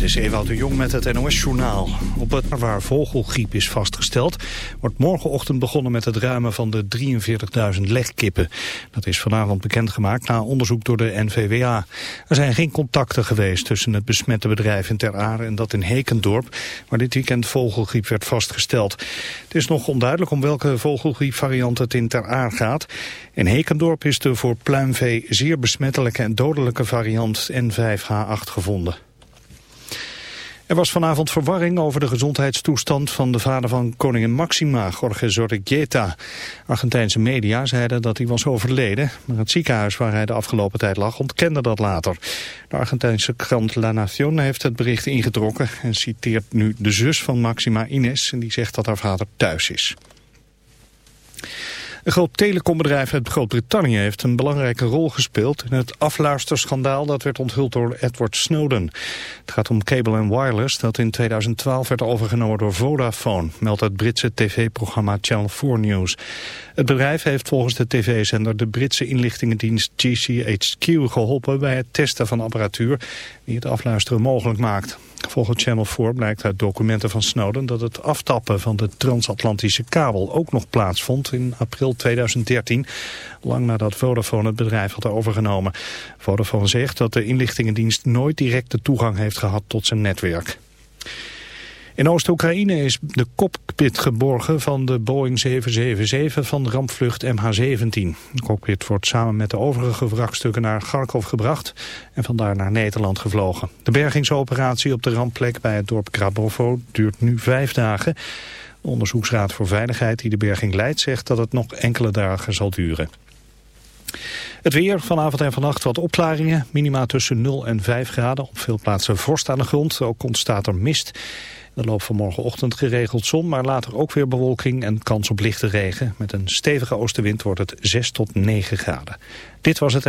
Dit is Ewout de Jong met het NOS-journaal. Op het waar vogelgriep is vastgesteld... wordt morgenochtend begonnen met het ruimen van de 43.000 legkippen. Dat is vanavond bekendgemaakt na onderzoek door de NVWA. Er zijn geen contacten geweest tussen het besmette bedrijf in Ter Aar... en dat in Hekendorp, waar dit weekend vogelgriep werd vastgesteld. Het is nog onduidelijk om welke vogelgriepvariant het in Ter Aar gaat. In Hekendorp is de voor pluimvee zeer besmettelijke en dodelijke variant N5H8 gevonden. Er was vanavond verwarring over de gezondheidstoestand van de vader van koningin Maxima, Jorge Zorrigueta. Argentijnse media zeiden dat hij was overleden, maar het ziekenhuis waar hij de afgelopen tijd lag ontkende dat later. De Argentijnse krant La Nación heeft het bericht ingetrokken en citeert nu de zus van Maxima Ines en die zegt dat haar vader thuis is. Een groot telecombedrijf uit Groot-Brittannië heeft een belangrijke rol gespeeld in het afluisterschandaal dat werd onthuld door Edward Snowden. Het gaat om Cable Wireless dat in 2012 werd overgenomen door Vodafone, meldt het Britse tv-programma Channel 4 News. Het bedrijf heeft volgens de tv-zender de Britse inlichtingendienst GCHQ geholpen bij het testen van apparatuur die het afluisteren mogelijk maakt. Volgens Channel 4 blijkt uit documenten van Snowden dat het aftappen van de transatlantische kabel ook nog plaatsvond in april 2013, lang nadat Vodafone het bedrijf had overgenomen. Vodafone zegt dat de inlichtingendienst nooit directe toegang heeft gehad tot zijn netwerk. In Oost-Oekraïne is de cockpit geborgen van de Boeing 777 van rampvlucht MH17. De cockpit wordt samen met de overige wrakstukken naar Kharkov gebracht en vandaar naar Nederland gevlogen. De bergingsoperatie op de rampplek bij het dorp Krabovo duurt nu vijf dagen. De Onderzoeksraad voor Veiligheid die de berging leidt zegt dat het nog enkele dagen zal duren. Het weer, vanavond en vannacht wat opklaringen. Minima tussen 0 en 5 graden. Op veel plaatsen vorst aan de grond. Ook ontstaat er mist. Er loopt van morgenochtend geregeld zon, maar later ook weer bewolking en kans op lichte regen. Met een stevige oostenwind wordt het 6 tot 9 graden. Dit was het...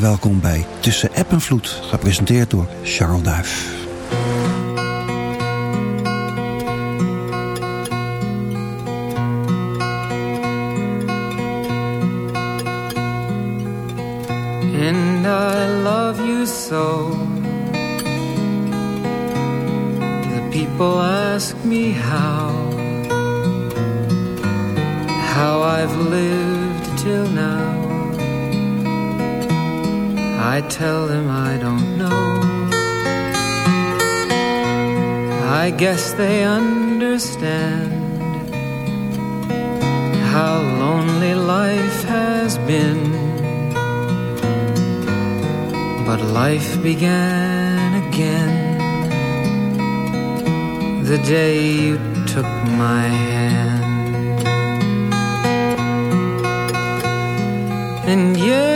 Welkom bij Tussen App en Vloed, gepresenteerd door Charles Duif. And I love you so. The people ask me how. How I've lived till now I tell them I don't know. I guess they understand how lonely life has been. But life began again the day you took my hand. And yeah.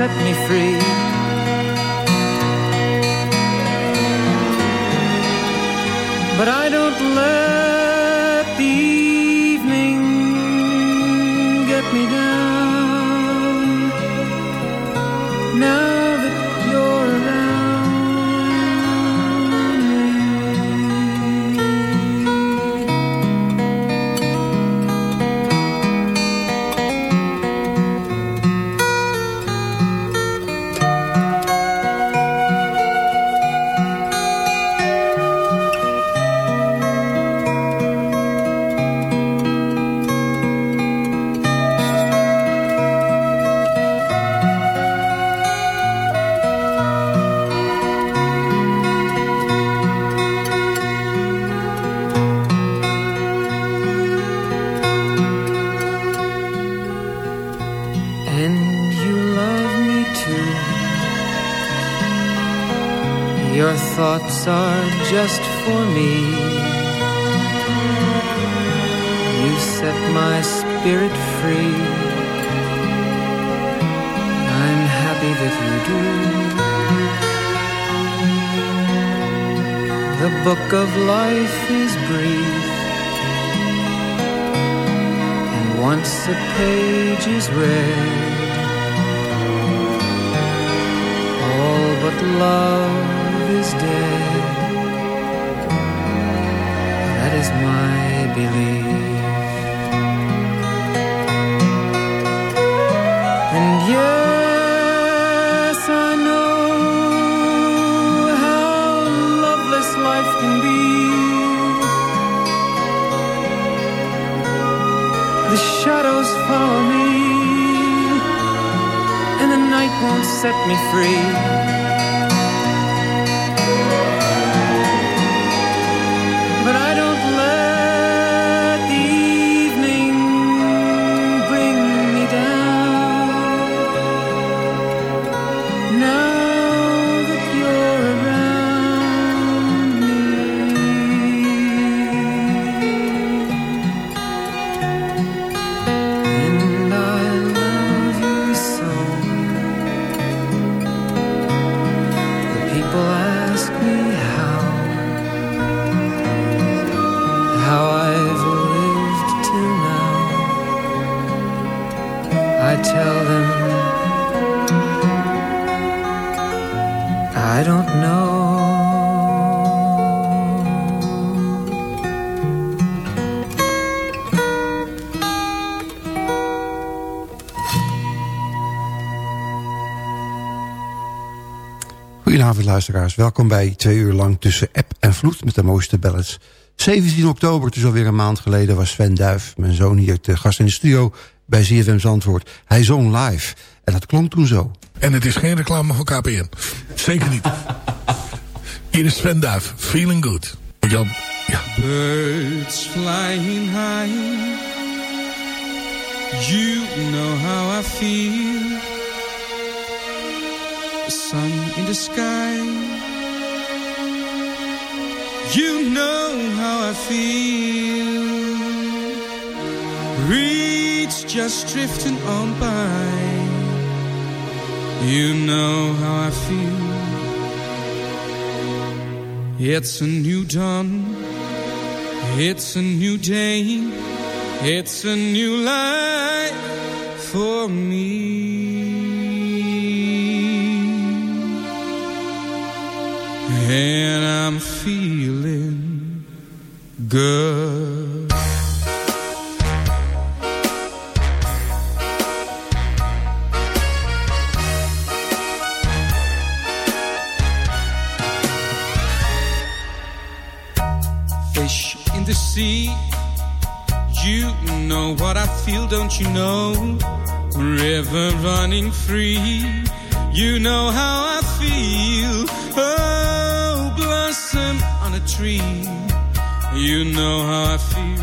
Set me free. But I don't let just for me. You set my spirit free. I'm happy that you do. The book of life is brief. And once a page is read, all but love is dead is my belief. And yes, I know how loveless life can be. The shadows follow me, and the night won't set me free. Luisteraars. Welkom bij twee uur lang tussen app en vloed met de mooiste ballads. 17 oktober, het is alweer een maand geleden, was Sven Duif, mijn zoon hier te gast in de studio bij ZFM Zandvoort. Hij zong live en dat klonk toen zo. En het is geen reclame voor KPN. Zeker niet. Hier is Sven Duif, feeling good. Jan, ja. Birds flying high You know how I feel sun in the sky. You know how I feel. Reeds just drifting on by. You know how I feel. It's a new dawn. It's a new day. It's a new life for me. And I'm feeling good. Fish in the sea, you know what I feel, don't you know? River running free, you know how I feel. Tree. You know how I feel.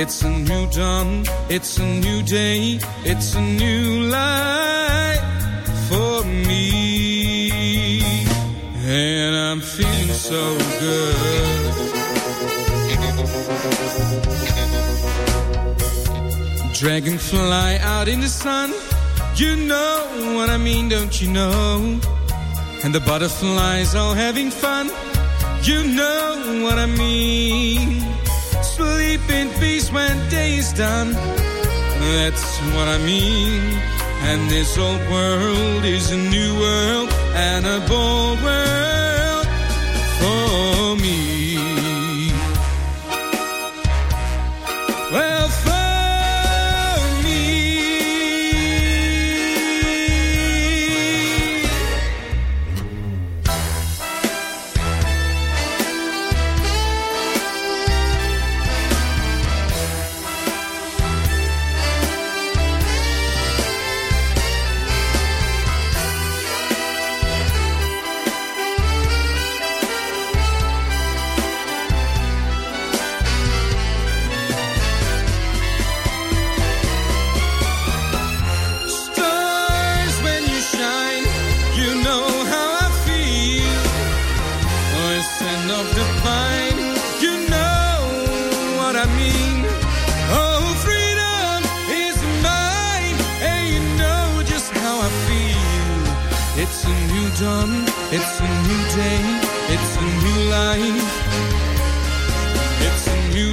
It's a new dawn, it's a new day, it's a new life for me. And I'm feeling so good. Dragonfly out in the sun, you know what I mean, don't you know? And the butterflies all having fun you know what I mean. Sleep in peace when day is done. That's what I mean. And this old world is a new world and a bold world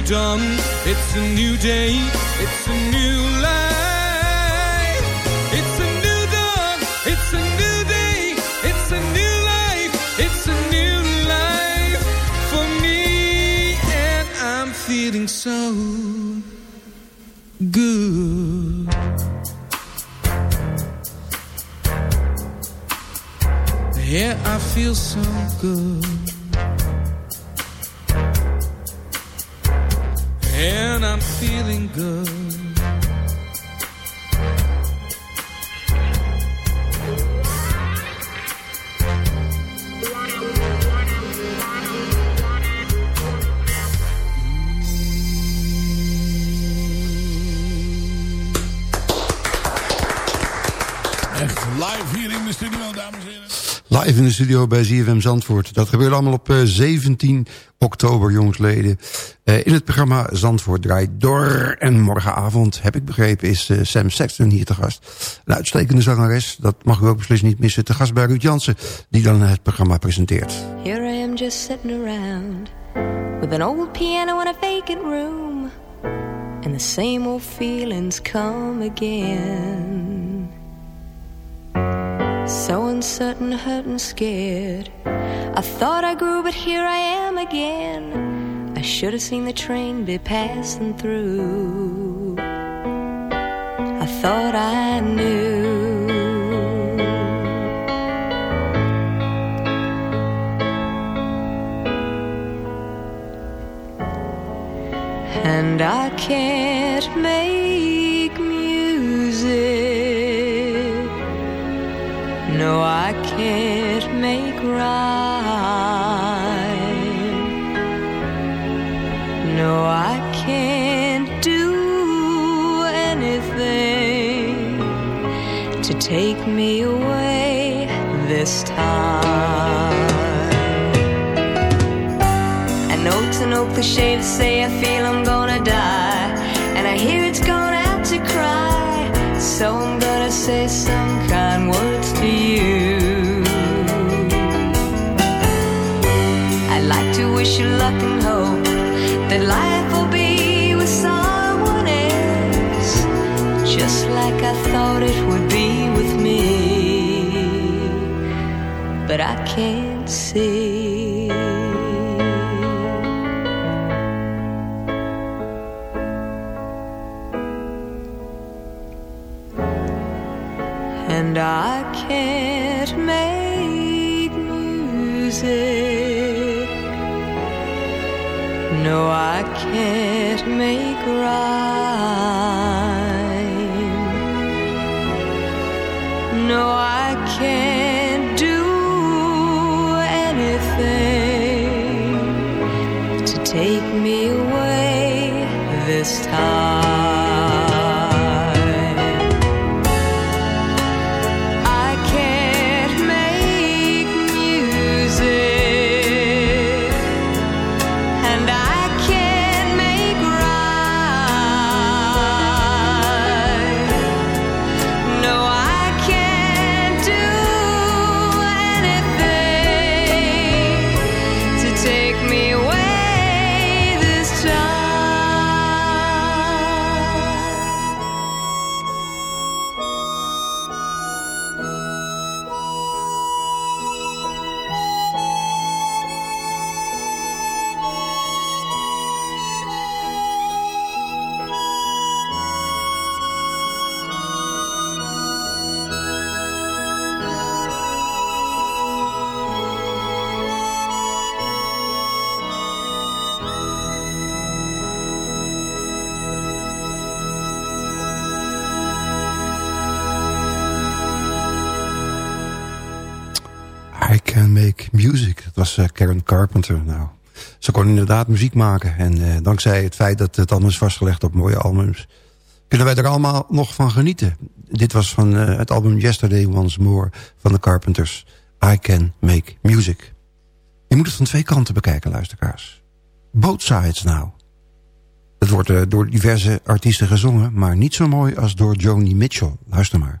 dawn, it's a new day, it's a new life. It's a new dawn, it's a new day, it's a new life, it's a new life for me, and I'm feeling so good. Yeah, I feel so good. Studio bij ZFM Zandvoort. Dat gebeurde allemaal op eh, 17 oktober, jongsleden. Eh, in het programma Zandvoort draait door. En morgenavond, heb ik begrepen, is eh, Sam Sexton hier te gast. Een uitstekende zangeres, dat mag u ook beslist niet missen. Te gast bij Ruud Jansen, die dan het programma presenteert. Here I am just sitting around with an old piano in a vacant room, and the same old feelings come again. So uncertain, hurt, and scared. I thought I grew, but here I am again. I should have seen the train be passing through. I thought I knew. and I can't make No, I can't make rhyme. No, I can't do anything to take me away this time. I know it's an old cliche to say I feel I'm gonna die. And I hear it's gone out to cry. So I'm without it uh, Karen Carpenter. Nou, ze kon inderdaad muziek maken. En uh, dankzij het feit dat het allemaal is vastgelegd op mooie albums... kunnen wij er allemaal nog van genieten. Dit was van uh, het album Yesterday Once More van de Carpenters. I Can Make Music. Je moet het van twee kanten bekijken, luisteraars. Both sides nou. Het wordt door diverse artiesten gezongen... maar niet zo mooi als door Joni Mitchell. Luister maar.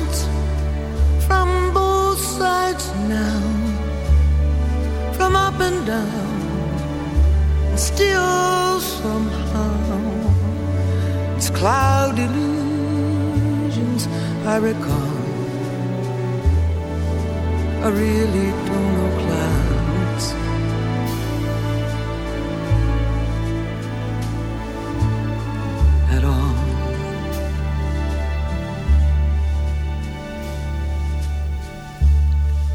now, from up and down, and still somehow it's cloud illusions I recall. I really don't know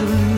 easily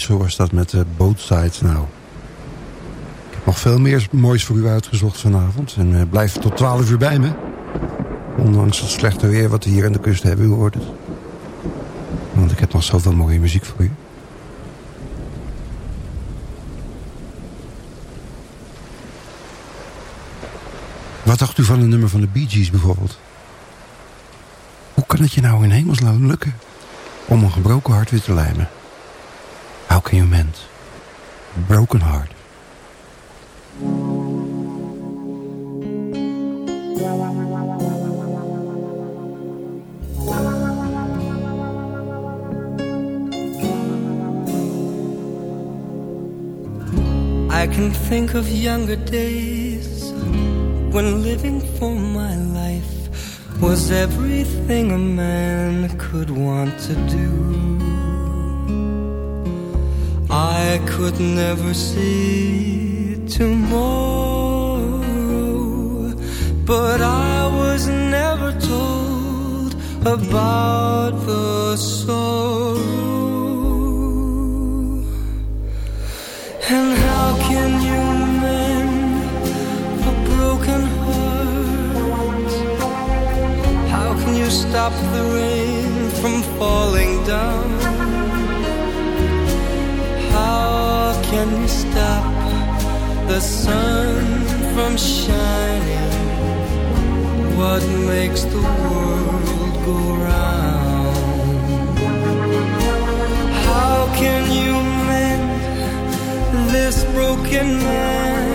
Zo was dat met uh, Both Sides Nou. Ik heb nog veel meer moois voor u uitgezocht vanavond. En uh, blijf tot 12 uur bij me. Ondanks het slechte weer wat we hier aan de kust hebben, het. Want ik heb nog zoveel mooie muziek voor u. Wat dacht u van een nummer van de Bee Gees bijvoorbeeld? Hoe kan het je nou in hemelsnaam lukken om een gebroken hart weer te lijmen? You broken heart? I can think of younger days when living for my life was everything a man could want to do. I could never see tomorrow, but I was never told about the sorrow. And how can you mend a broken heart? How can you stop the rain from falling down? Can you stop the sun from shining? What makes the world go round? How can you mend this broken man?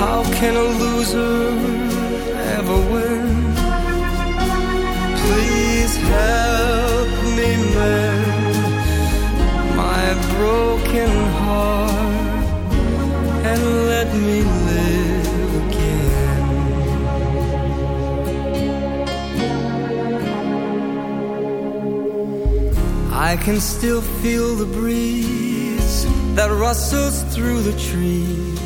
How can a loser ever win? Please help me mend broken heart and let me live again. I can still feel the breeze that rustles through the trees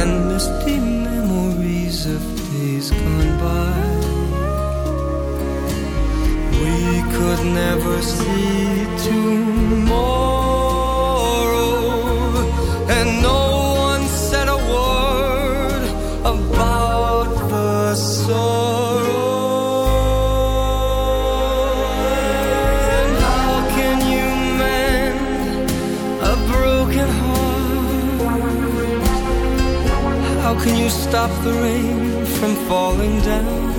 and misty memories of days gone by. We could never see tomorrow stop the rain from falling down?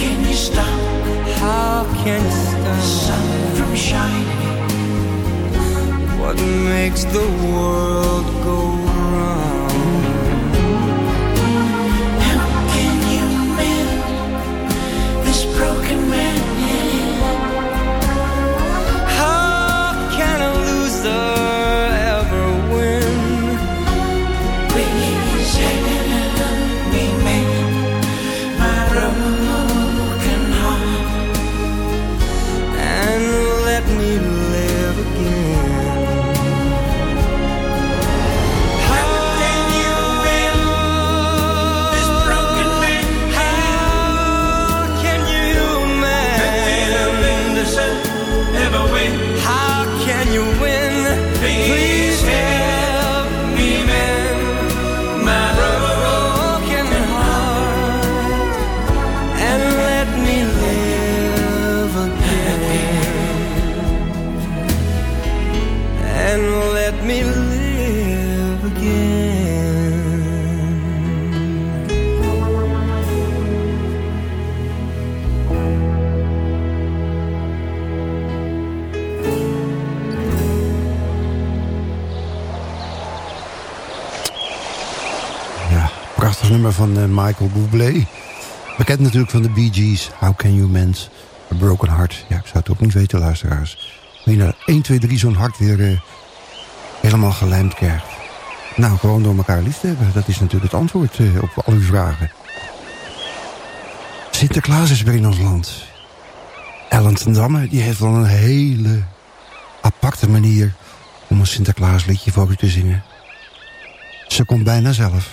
Can you stop? How can you stop the sun from shining? what makes the world go nummer van uh, Michael Bublé. Bekend natuurlijk van de Bee Gees. How can you mend a broken heart? Ja, ik zou het ook niet weten, luisteraars. Hoe je nou 1, 2, 3 zo'n hart weer uh, helemaal gelijmd krijgt. Nou, gewoon door elkaar lief te hebben. Dat is natuurlijk het antwoord uh, op al uw vragen. Sinterklaas is weer in ons land. Ellen ten Damme, die heeft wel een hele aparte manier... om een Sinterklaasliedje voor u te zingen. Ze komt bijna zelf.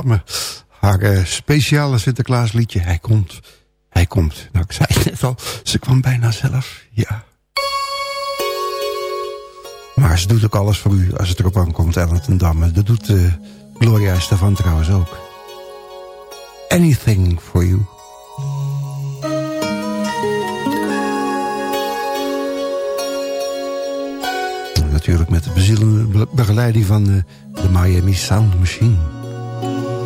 Damme. Haar uh, speciale Sinterklaasliedje. Hij komt, hij komt. Nou, ik zei het net al, ze kwam bijna zelf. Ja. Maar ze doet ook alles voor u als het erop aankomt, Ellen ten Damme. Dat doet uh, Gloria Estefan trouwens ook. Anything for you. Natuurlijk met de bezielende begeleiding van de, de Miami Sound Machine. Thank you.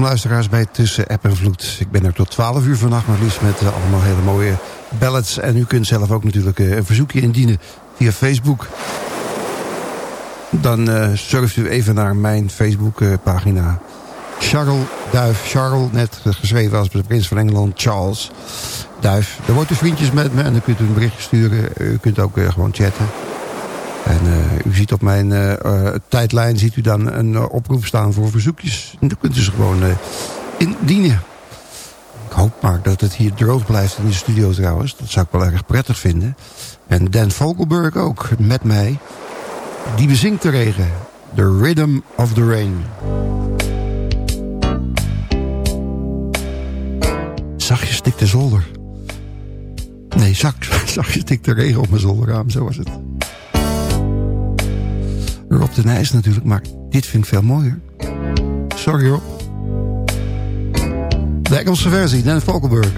Luisteraars bij Tussen App en Vloed. Ik ben er tot 12 uur vannacht, maar liefst met uh, allemaal hele mooie ballads. En u kunt zelf ook natuurlijk uh, een verzoekje indienen via Facebook. Dan uh, surft u even naar mijn Facebook-pagina. Charles Duif, Charles, net geschreven als de prins van Engeland, Charles Duif. Daar wordt u vriendjes met me en dan kunt u een berichtje sturen. U kunt ook gewoon chatten. En uh, u ziet op mijn uh, uh, tijdlijn ziet u dan een oproep staan voor verzoekjes. En dan kunt u ze gewoon indienen. Ik hoop maar dat het hier droog blijft in de studio trouwens. Dat zou ik wel erg prettig vinden. En Dan Vogelberg ook, met mij. Die bezingt de regen. The Rhythm of the Rain. Zachtjes stikt de zolder. Nee, zachtjes stikt de regen op mijn zolderraam, zo was het. Rob de Nijs natuurlijk, maar dit vind ik veel mooier. Sorry Rob. De Engelse versie, Dan Valkenburg.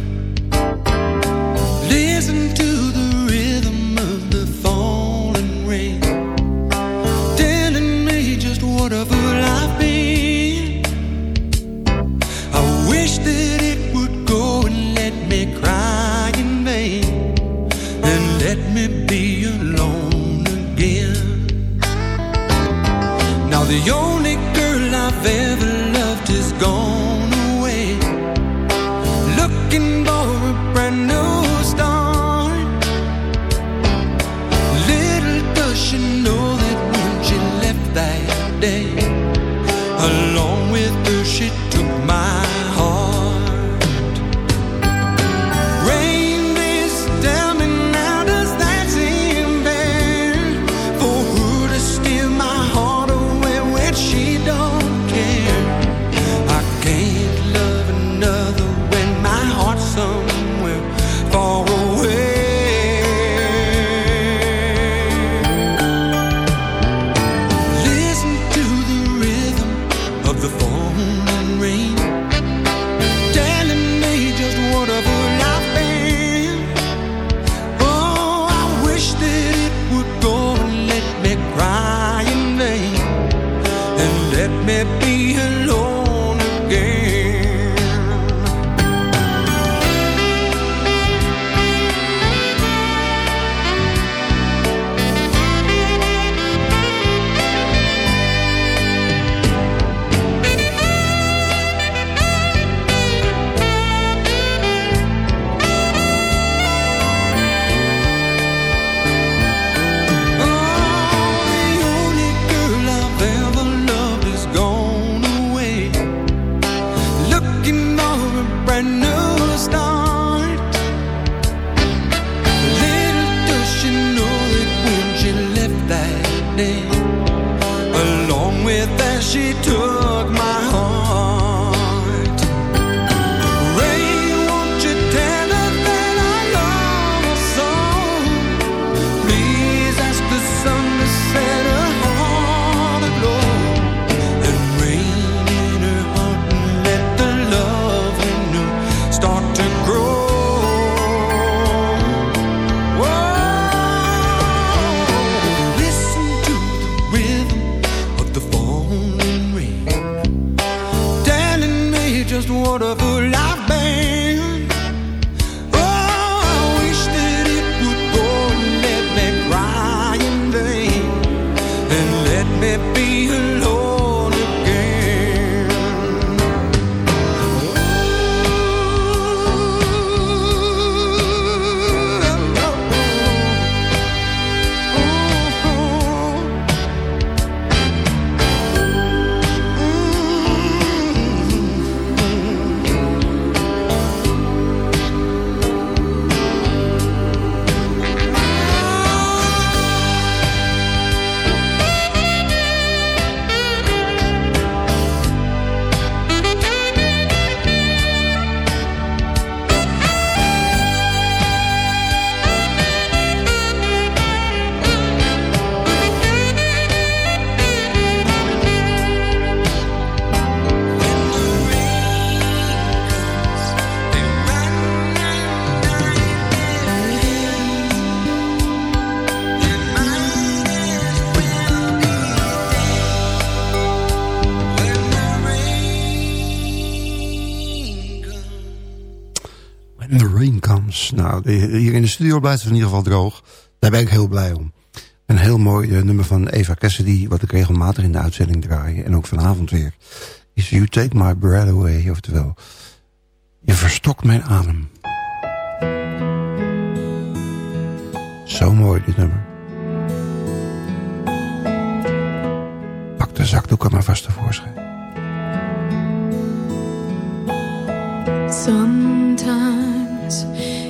Nou, hier in de studio blijft het in ieder geval droog. Daar ben ik heel blij om. Een heel mooi uh, nummer van Eva Cassidy... wat ik regelmatig in de uitzending draai. En ook vanavond weer. Is You Take My Breath Away. Oftewel, je verstokt mijn adem. Zo mooi dit nummer. Pak de zakdoek er maar vast tevoorschijn. Sometimes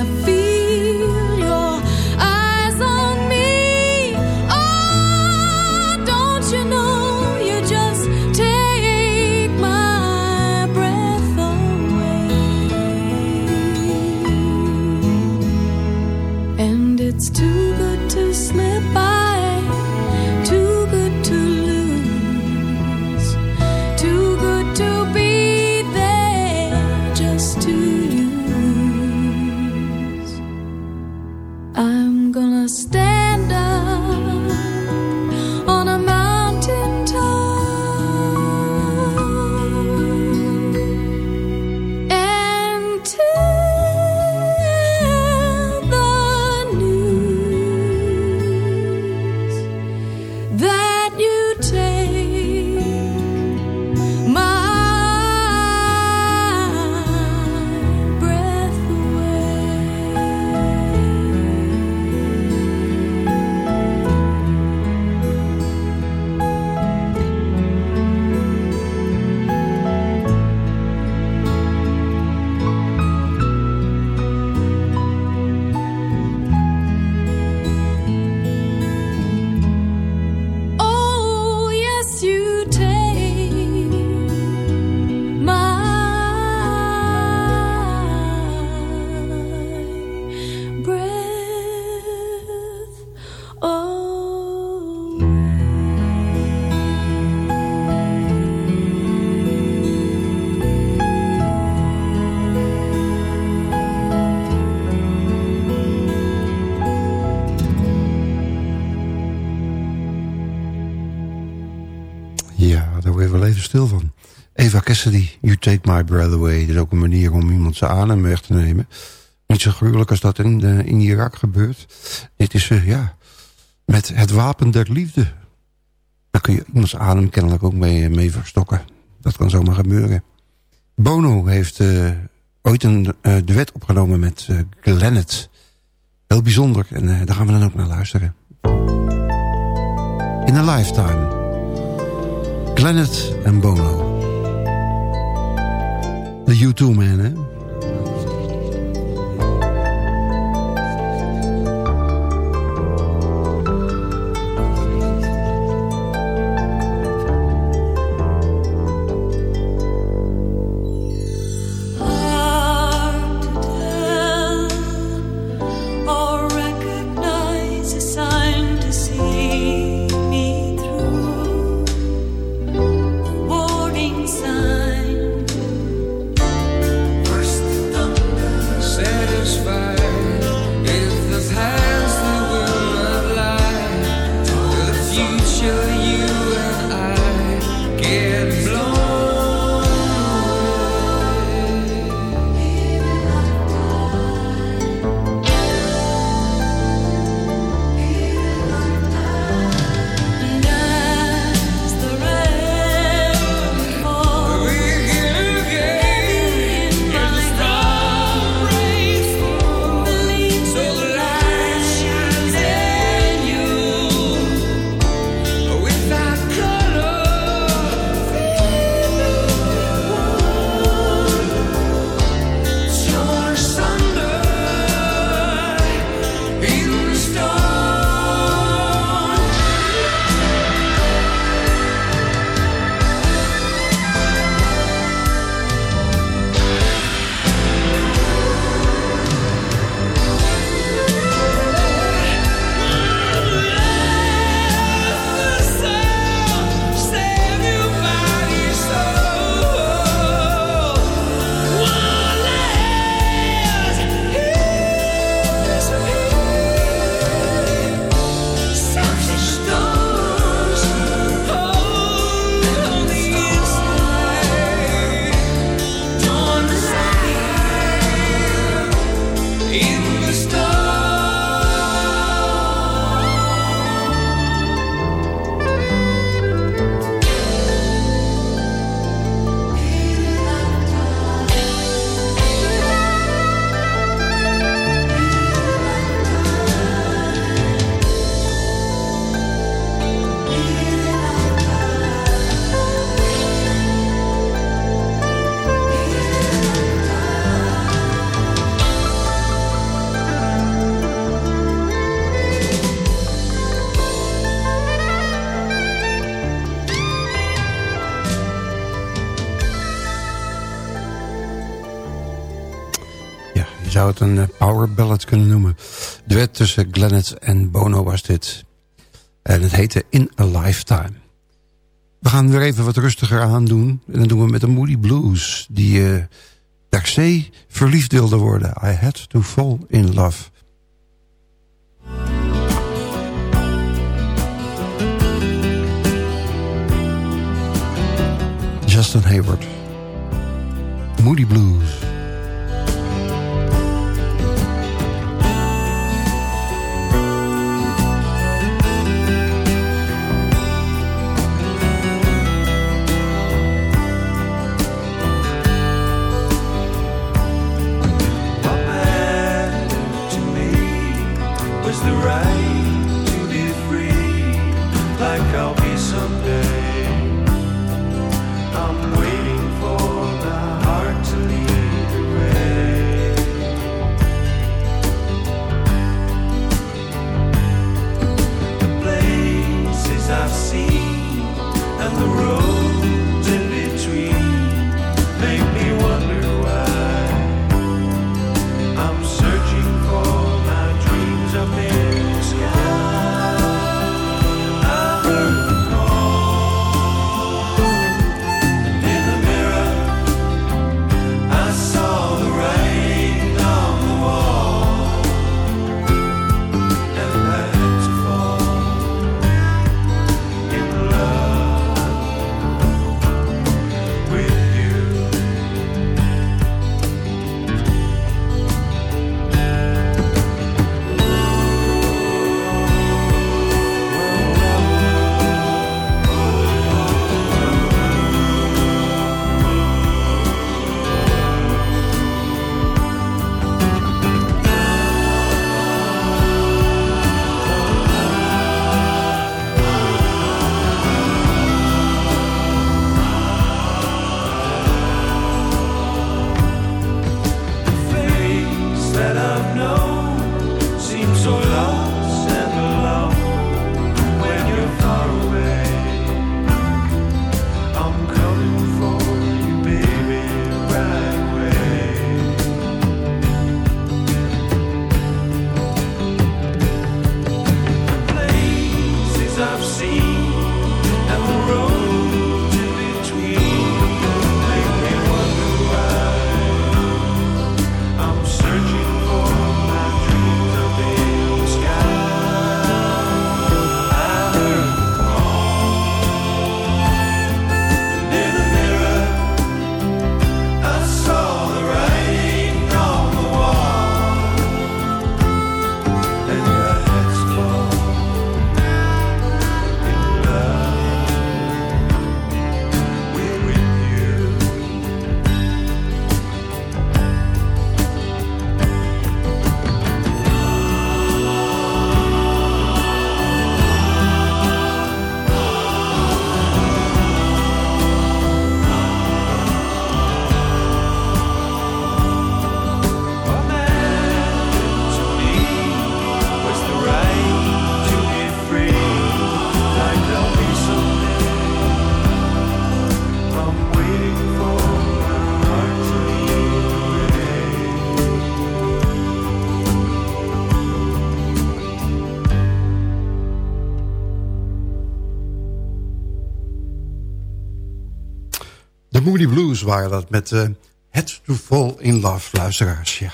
I feel Ja, daar word je wel even stil van. Eva Cassidy, You Take My Breath Away. Dat is ook een manier om iemand zijn adem weg te nemen. Niet zo gruwelijk als dat in, de, in Irak gebeurt. Dit is, eh, ja, met het wapen der liefde. Daar kun je iemands adem kennelijk ook mee, mee verstokken. Dat kan zomaar gebeuren. Bono heeft eh, ooit een duet opgenomen met uh, Glennet. Heel bijzonder. En daar gaan we dan ook naar luisteren. In a Lifetime. Glennet en Bono. De U2 man, hè? Een eh, power ballad kunnen noemen. Duet tussen Glennet en Bono was dit. En het heette In a Lifetime. We gaan weer even wat rustiger aandoen. En dat doen we met de Moody Blues. Die uh, verliefd wilde worden. I had to fall in love. Justin Hayward. Moody Blues. Moody Blues waren dat met uh, to Fall in Love, luisteraars. Ja,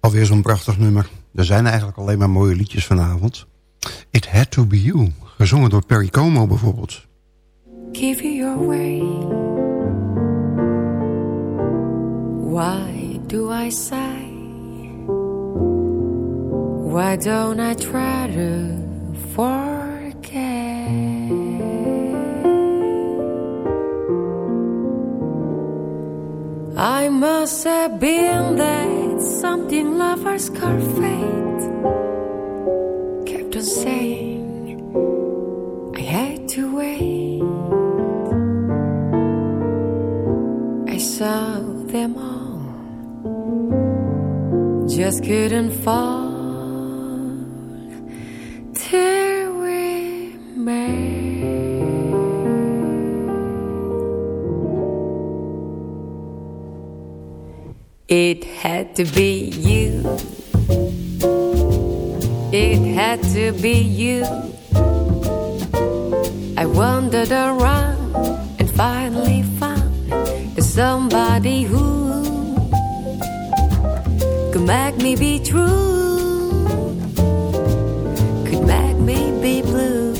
alweer zo'n prachtig nummer. Er zijn eigenlijk alleen maar mooie liedjes vanavond. It Had to Be You, gezongen door Perry Como bijvoorbeeld. Give you your way Why do I sigh Why don't I try to I must have been that something lovers call fate Kept on saying I had to wait. I saw them all Just couldn't fall It had to be you. It had to be you. I wandered around and finally found there's somebody who could make me be true, could make me be blue,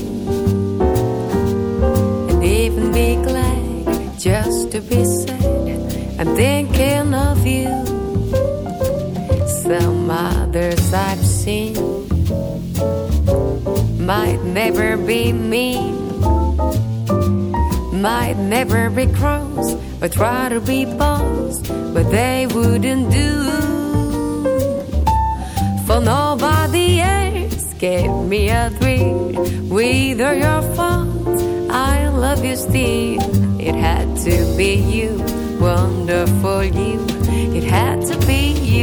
and even be glad just to be sad. I'm thinking of you. Some others I've seen might never be mean, might never be cross or try to be boss, but they wouldn't do. For nobody else gave me a thrill. Whether your fault, I love you still. It had to be you wonderful you. It had to be you.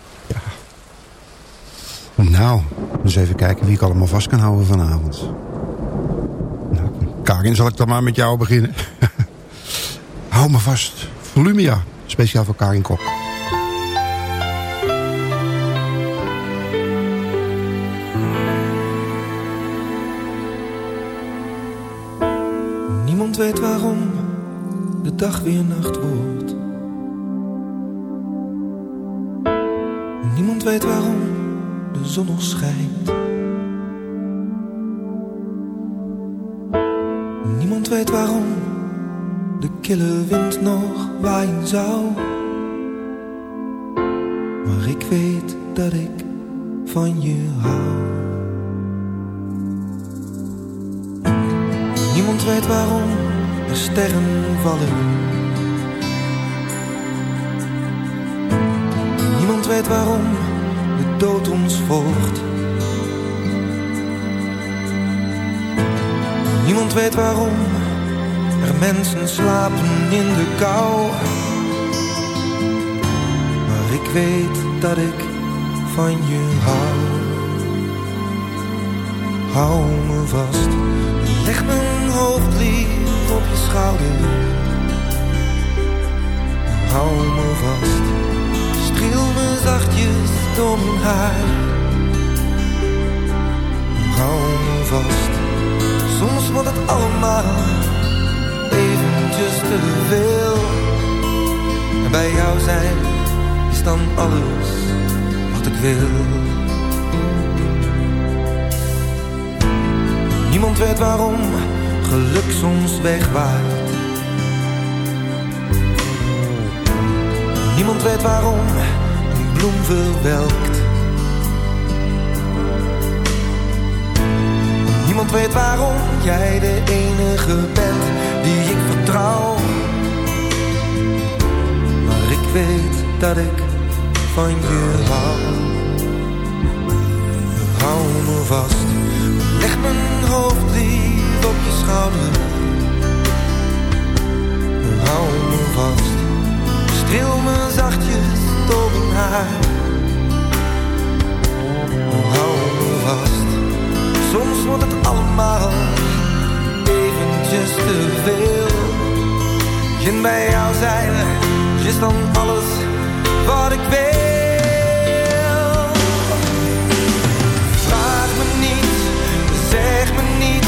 Nou, eens even kijken wie ik allemaal vast kan houden vanavond. Nou, Karin, zal ik dan maar met jou beginnen? Hou me vast. Volumia. Speciaal voor Karin Kok. Zon schijnt. weet waarom de kille wind nog waaien zou. Maar ik weet dat ik van je hou. Niemand weet waarom er sterren vallen. Niemand weet waarom er mensen slapen in de kou. Maar ik weet dat ik van je hou. Hou me vast, leg mijn hoofd lief op je schouder. Hou me vast, streel me zachtjes door mijn haar. Hou me vast, soms wordt het allemaal eventjes te veel. En bij jou zijn is dan alles wat ik wil. Niemand weet waarom geluk soms wegwaait. Niemand weet waarom een bloem verwelkt. Niemand weet waarom jij de enige bent die ik vertrouw. Maar ik weet dat ik van je hou. Hou me vast, leg mijn hoofd lief op je schouder. Hou me vast, streel me zachtjes door mijn haar. Soms wordt het allemaal eventjes te veel. En bij jou zijn is dan alles wat ik wil. Vraag me niet, zeg me niet,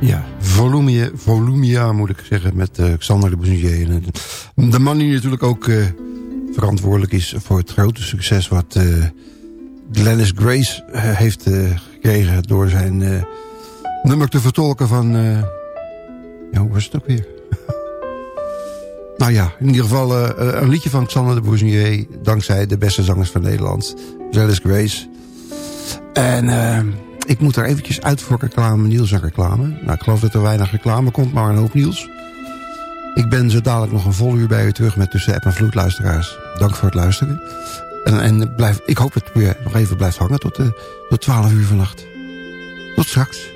Ja, Volumia, Volumia moet ik zeggen, met eh, Xander de Bouzinier. Eh, De man die natuurlijk ook eh, verantwoordelijk is voor het grote succes... wat eh, Glennis Grace heeft gekregen door zijn nummer te vertolken van... ja, hoe was het ook weer? nou ja, in ieder geval een liedje van Xander de Bouzinier... dankzij de beste zangers van Nederland, Glennis Grace... En ik moet er eventjes uit voor reclame, Niels en reclame. Nou, ik geloof dat er weinig reclame komt, maar een hoop Niels. Ik ben zo dadelijk nog een vol uur bij u terug met Tussen App en Vloed luisteraars. Dank voor het luisteren. En, en blijf, ik hoop dat u nog even blijft hangen tot, uh, tot 12 uur vannacht. Tot straks.